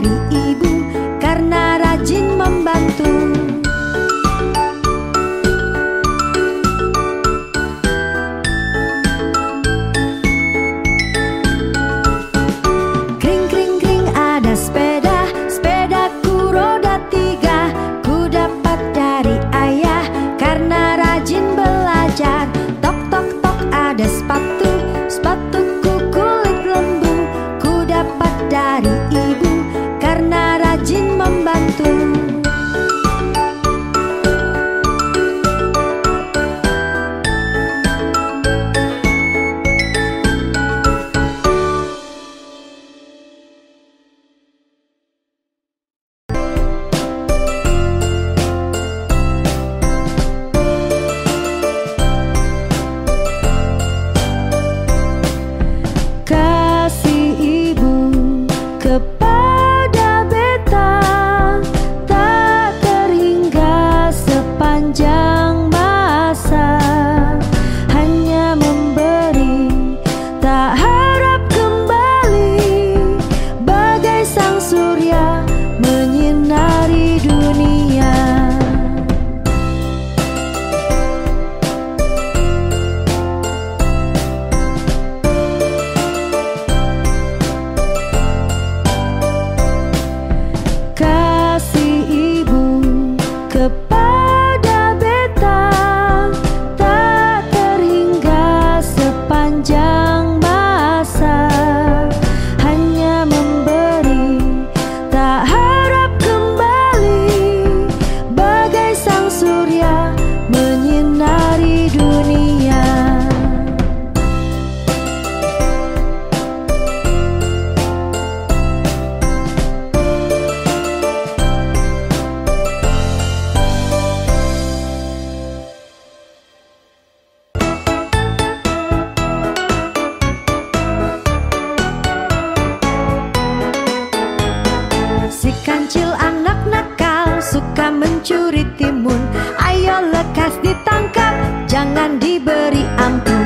dari ibu karena kecil anak nakal suka mencuri timun. Ayo lekas ditangkap, jangan diberi ampun.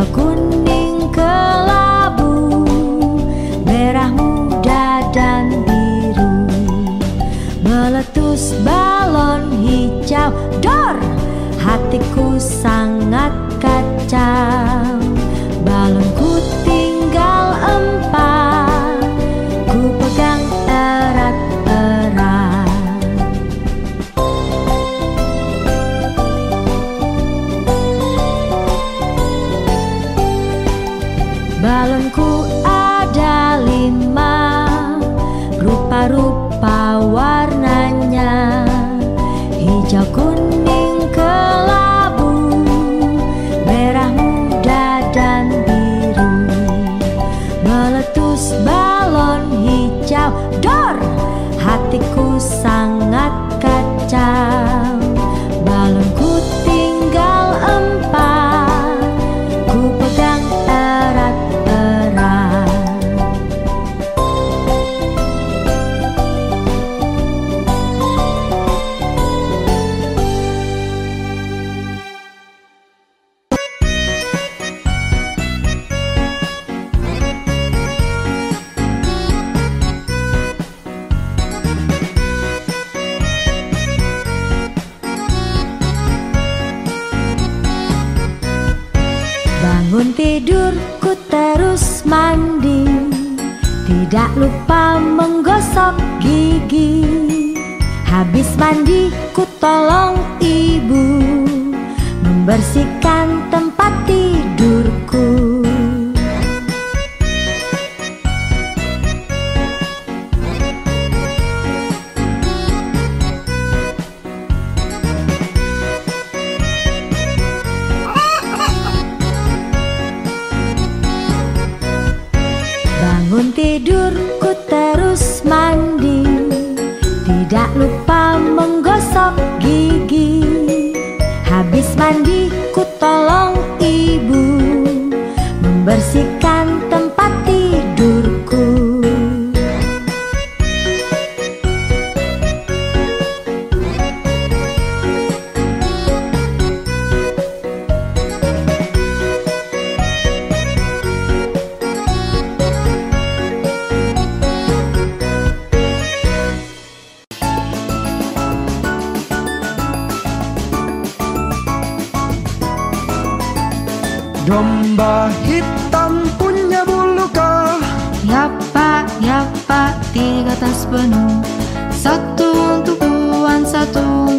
老公。Tidak lupa menggosok gigi. Habis mandi ku tolong ibu. Membersihkan tempat penuh. Satu untuk Tuhan, satu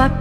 on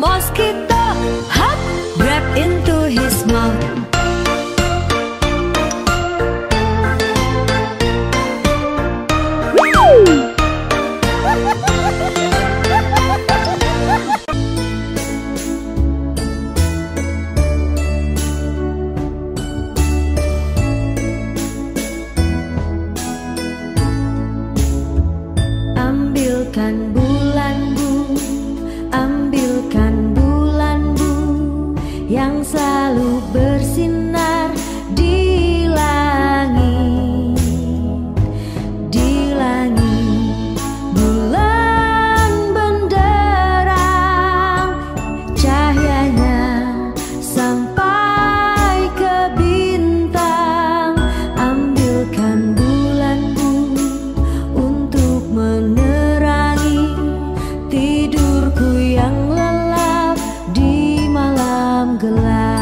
bosque glad.